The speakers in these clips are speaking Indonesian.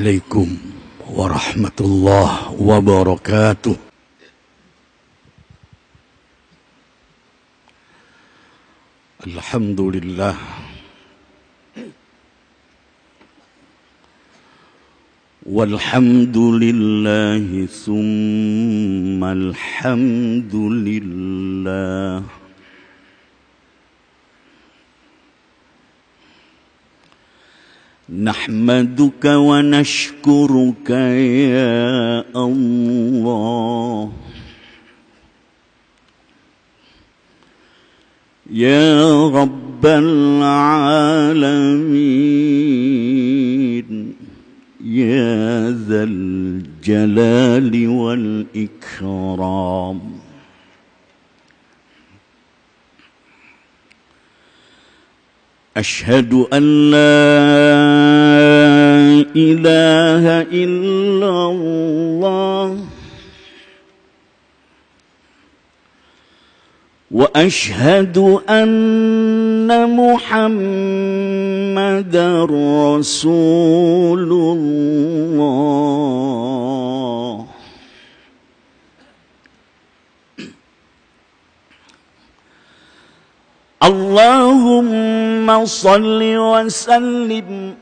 عليكم ورحمة الله وبركاته. الحمد لله. والحمد لله ثم الحمد لله. نحمدك ونشكرك يا الله. يا رب العالمين يا ذا الجلال والإكرام. أشهد أن لا إله إلا الله وأشهد أن محمدا رسول الله. اللهم صل وسلم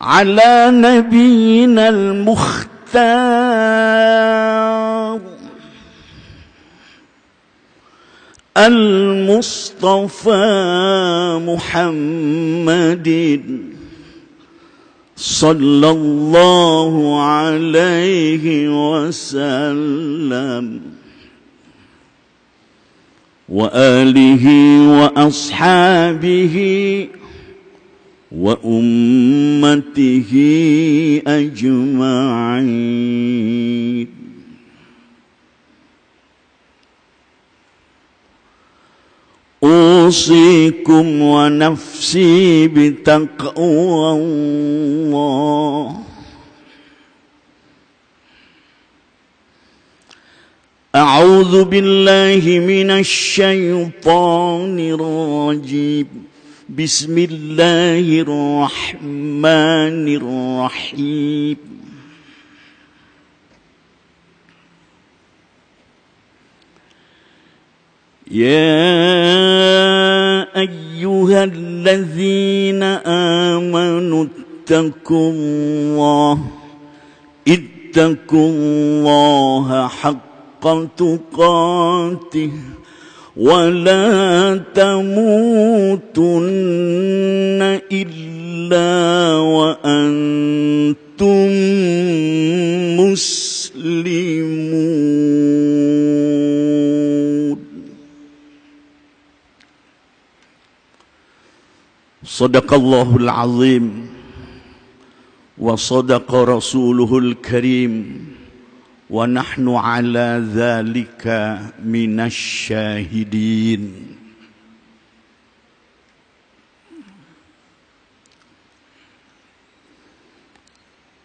على نبينا المختار المصطفى محمد صلى الله عليه وسلم. وآله وأصحابه وأمته أجمعين. أوصيكم ونفسي بتقوى الله. أعوذ بالله من الشيطان الرجيم. بسم الله الرحمن الرحيم. يا أيها الذين آمنوا اتقوا الله اتقوا الله حق تقاته ولا تموتن إلا وأنتم مسلمون. صدق الله العظيم وصدق رسوله الكريم. wa nahnu ala dzalika minasyahidin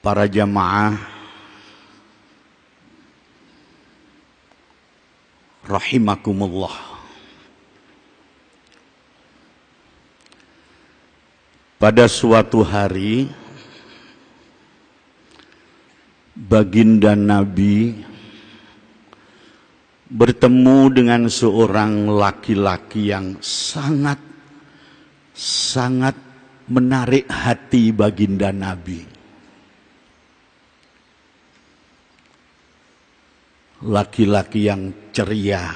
para jamaah rahimakumullah. Pada suatu hari baginda Nabi bertemu dengan seorang laki-laki yang sangat sangat menarik hati baginda Nabi. Laki-laki yang ceria.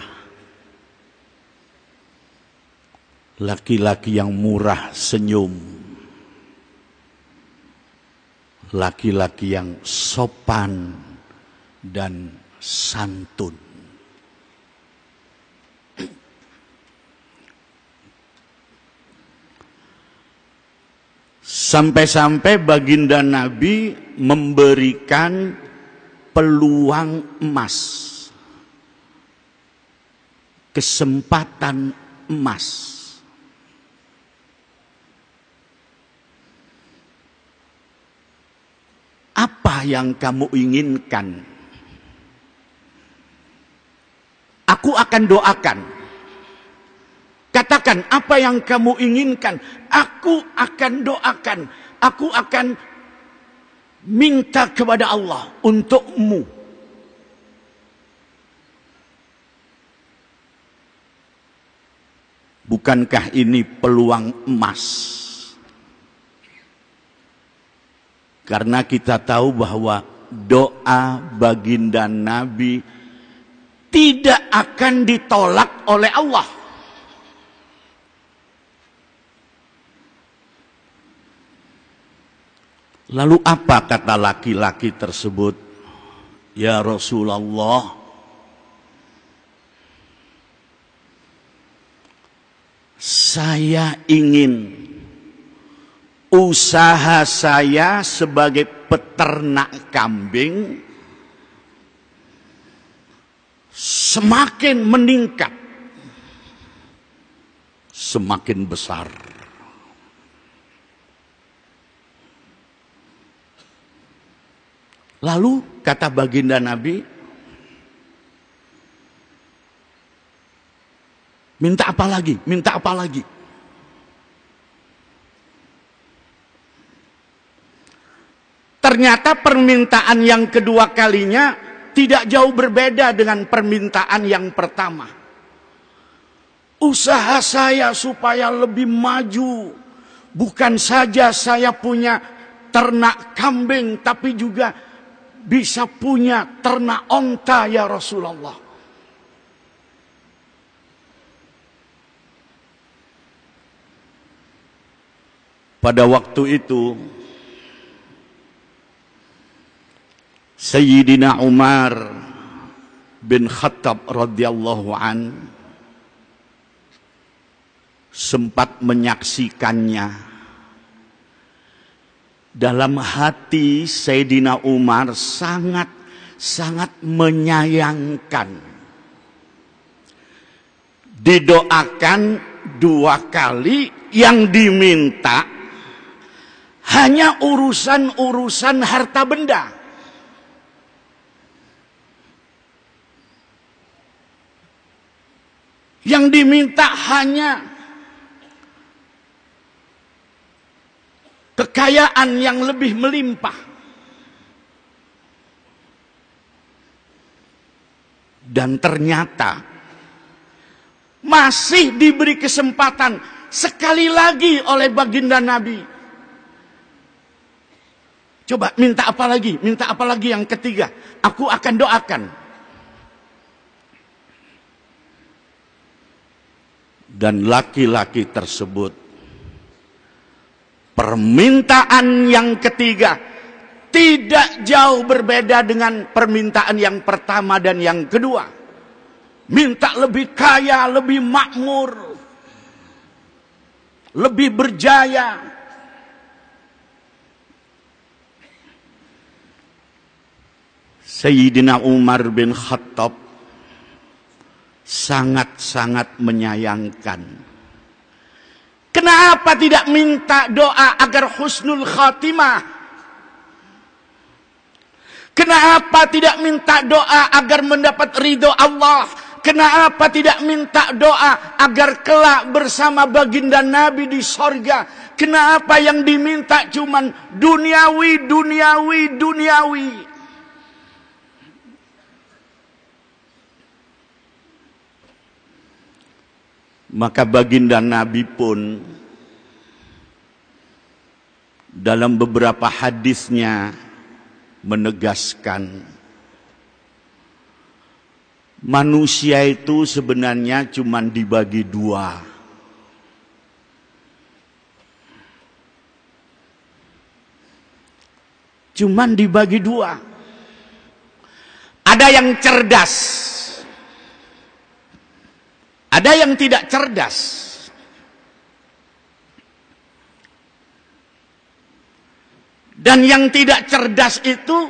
Laki-laki yang murah senyum laki-laki yang sopan dan santun. Sampai-sampai baginda Nabi memberikan peluang emas. Kesempatan emas. Apa yang kamu inginkan? Aku akan doakan. Katakan apa yang kamu inginkan. Aku akan doakan. aku akan minta kepada Allah untukmu. Bukankah ini peluang emas? Karena kita tahu bahwa doa baginda Nabi tidak akan ditolak oleh Allah. Lalu apa kata laki-laki tersebut? Ya Rasulullah, saya ingin usaha saya sebagai peternak kambing semakin meningkat, semakin besar. Lalu kata baginda Nabi, minta apa lagi? Minta apa lagi? Ternyata permintaan yang kedua kalinya tidak jauh berbeda dengan permintaan yang pertama. Usaha saya supaya lebih maju. Bukan saja saya punya ternak kambing, tapi juga bisa punya ternak onta ya Rasulullah. Pada waktu itu Sayyidina Umar bin Khattab radhiyallahu an sempat menyaksikannya. Dalam hati Sayyidina Umar sangat sangat menyayangkan. Didoakan dua kali yang diminta hanya urusan-urusan harta benda Yang diminta hanya kekayaan yang lebih melimpah. Dan ternyata masih diberi kesempatan sekali lagi oleh baginda Nabi. Coba minta apa lagi? Minta apa lagi yang ketiga? Aku akan doakan. Dan laki-laki tersebut. Permintaan yang ketiga tidak jauh berbeda dengan permintaan yang pertama dan yang kedua. Minta lebih kaya, lebih makmur, lebih berjaya. Sayyidina Umar bin Khattab sangat-sangat menyayangkan. Kenapa tidak minta doa agar husnul khatimah? Kenapa tidak minta doa agar mendapat ridho Allah? Kenapa tidak minta doa agar kelak bersama baginda Nabi di sorga? Kenapa yang diminta cuman duniawi, duniawi, duniawi? Maka baginda Nabi pun dalam beberapa hadisnya menegaskan manusia itu sebenarnya cuma dibagi dua. Cuman dibagi dua. Ada yang cerdas, ada yang tidak cerdas. Dan yang tidak cerdas itu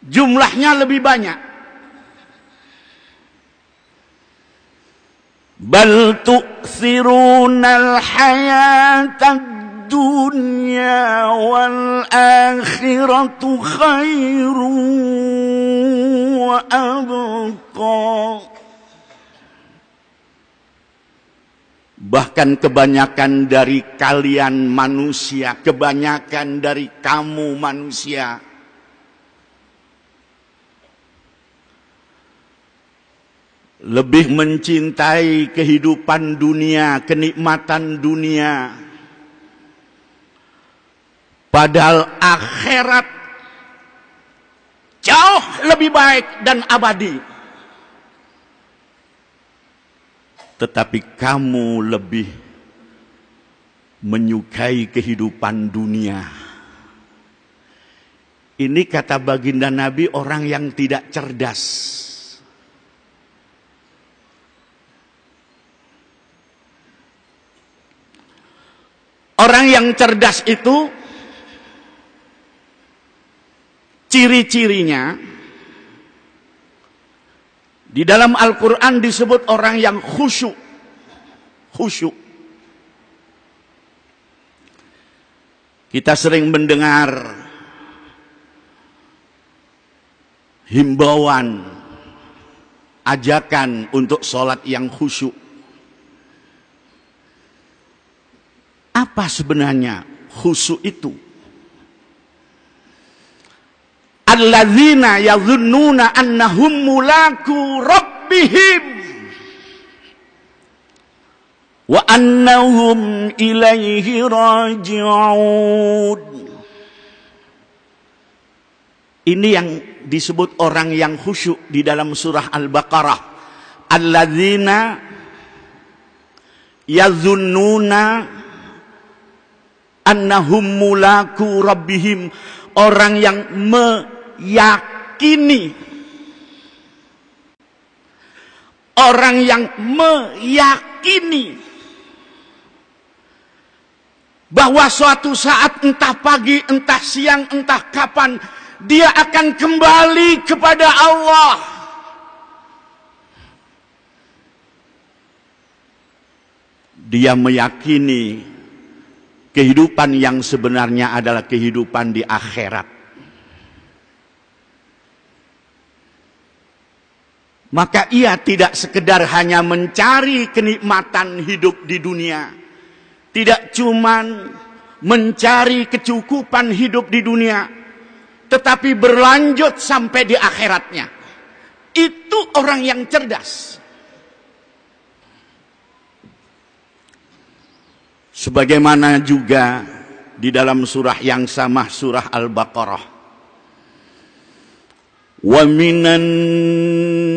jumlahnya lebih banyak. Bal tu'thiruna al dunya wal akhiratu khairu wa abqa Bahkan kebanyakan dari kalian manusia, kebanyakan dari kamu manusia lebih mencintai kehidupan dunia, kenikmatan dunia. Padahal akhirat jauh lebih baik dan abadi. Tetapi kamu lebih menyukai kehidupan dunia. Ini kata baginda Nabi orang yang tidak cerdas. Orang yang cerdas itu ciri-cirinya di dalam Al-Quran disebut orang yang khusyuk. Khusyuk. Kita sering mendengar himbauan, ajakan untuk sholat yang khusyuk. Apa sebenarnya khusyuk itu? Alladzina yadhunnuna annahum mulaku rabbihim. Wa annahum ilaihi raji'un. Ini yang disebut orang yang khusyuk di dalam surah Al-Baqarah. Alladzina yadhunnuna annahum mulaku rabbihim. Orang yang me meyakini orang yang meyakini bahwa suatu saat entah pagi, entah siang, entah kapan dia akan kembali kepada Allah. Dia meyakini kehidupan yang sebenarnya adalah kehidupan di akhirat. Maka ia tidak sekedar hanya mencari kenikmatan hidup di dunia. Tidak cuman mencari kecukupan hidup di dunia. Tetapi berlanjut sampai di akhiratnya. Itu orang yang cerdas. Sebagaimana juga di dalam surah yang sama surah Al-Baqarah. Wa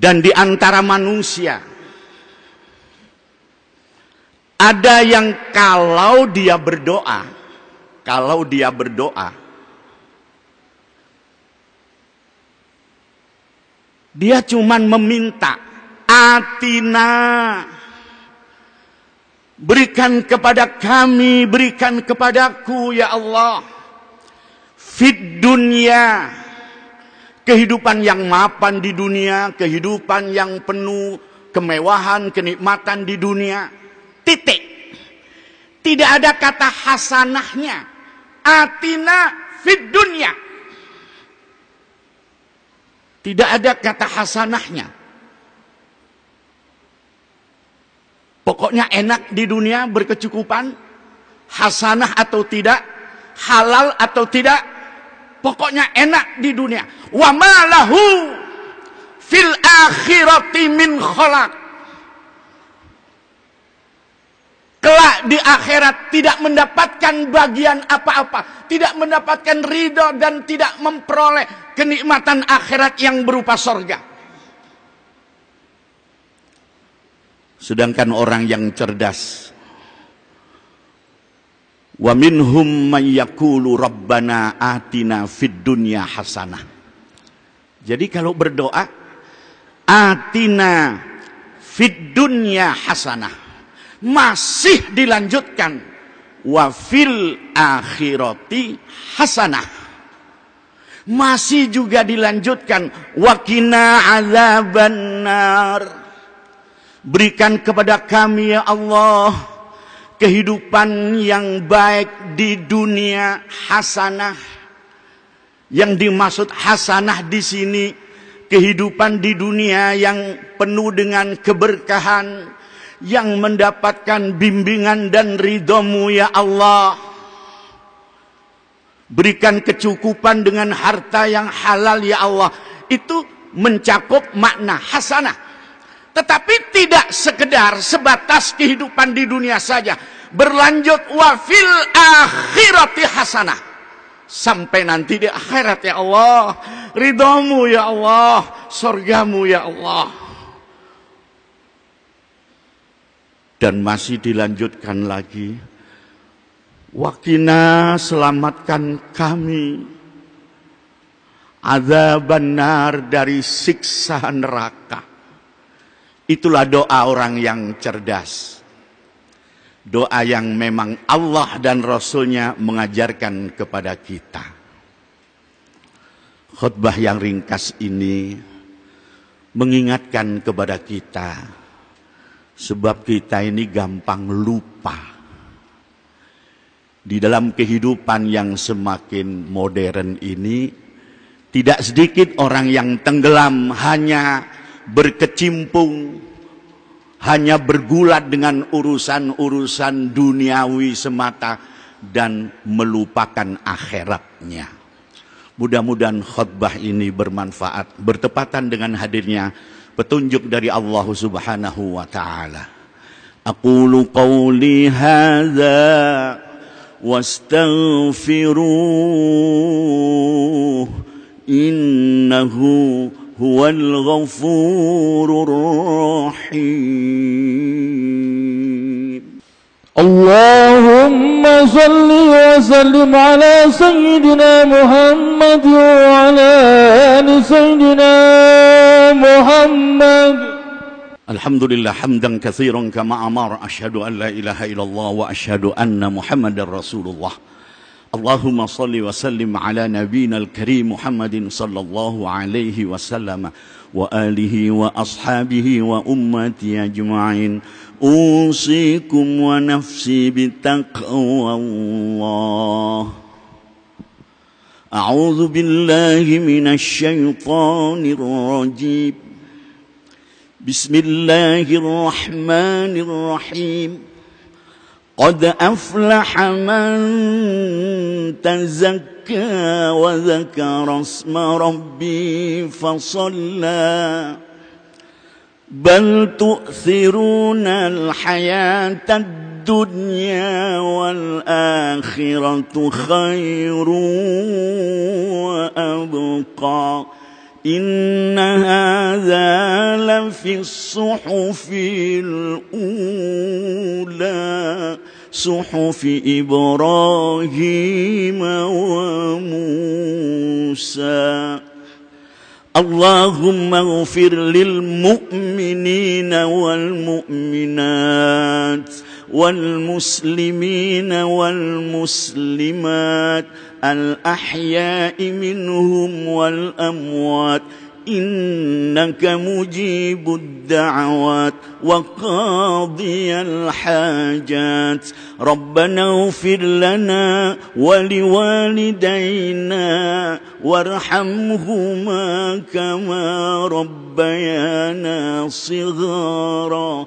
Dan di antara manusia ada yang kalau dia berdoa, kalau dia berdoa, dia cuman meminta atina berikan kepada kami, berikan kepadaku ya Allah fit dunia kehidupan yang mapan di dunia, kehidupan yang penuh kemewahan, kenikmatan di dunia. Titik. Tidak ada kata hasanahnya. Atina fid dunia. Tidak ada kata hasanahnya. Pokoknya enak di dunia berkecukupan, hasanah atau tidak, halal atau tidak, Pokoknya enak di dunia. Wa malahu fil akhirati min kholak. Kelak di akhirat tidak mendapatkan bagian apa-apa. Tidak mendapatkan ridho dan tidak memperoleh kenikmatan akhirat yang berupa sorga. Sedangkan orang yang cerdas Wa minhum man yaqulu rabbana atina fid dunya hasanah. Jadi kalau berdoa atina fid dunya hasanah. Masih dilanjutkan wa fil akhirati hasanah. Masih juga dilanjutkan wakina azaban nar. Berikan kepada kami ya Allah kehidupan yang baik di dunia hasanah. Yang dimaksud hasanah di sini kehidupan di dunia yang penuh dengan keberkahan yang mendapatkan bimbingan dan ridhomu ya Allah. Berikan kecukupan dengan harta yang halal ya Allah. Itu mencakup makna hasanah tetapi tidak sekedar sebatas kehidupan di dunia saja. Berlanjut wafil akhirati hasanah. Sampai nanti di akhirat ya Allah ridhamu ya Allah surgamu ya Allah. Dan masih dilanjutkan lagi wakina selamatkan kami. Azab benar dari siksa neraka itulah doa orang yang cerdas doa yang memang Allah dan Rasulnya mengajarkan kepada kita. Khutbah yang ringkas ini mengingatkan kepada kita sebab kita ini gampang lupa di dalam kehidupan yang semakin modern ini tidak sedikit orang yang tenggelam hanya berkecimpung hanya bergulat dengan urusan-urusan duniawi semata dan melupakan akhiratnya. Mudah-mudahan khutbah ini bermanfaat bertepatan dengan hadirnya petunjuk dari Allah Subhanahu wa taala. Aqulu qawli hadza wastaghfiruh innahu هو الغفور الرحيم. اللهم صل وسلم على سيدنا محمد وعلى آل سيدنا محمد. الحمد لله حمدا كثيرا كما أمر أشهد أن لا إله إلا الله وأشهد أن محمدا رسول الله. اللهم صل وسلم على نبينا الكريم محمد صلى الله عليه وسلم وآله وأصحابه وأمتي أجمعين. أوصيكم ونفسي بتقوى الله. أعوذ بالله من الشيطان الرجيم. بسم الله الرحمن الرحيم. قد أفلح من تزكى وذكر اسم ربي فصلى. بل تؤثرون الحياة الدنيا والآخرة خير وأبقى. إن هذا لفي الصحف الأولى. صحف إبراهيم وموسى. اللهم اغفر للمؤمنين والمؤمنات والمسلمين والمسلمات الأحياء منهم والأموات. إنك مجيب الدعوات وقاضي الحاجات. ربنا اغفر لنا ولوالدينا وارحمهما كما ربيانا صغارا.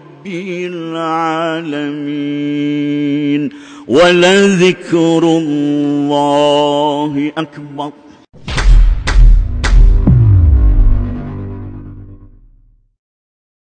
رب العالمين. ولذكر الله أكبر.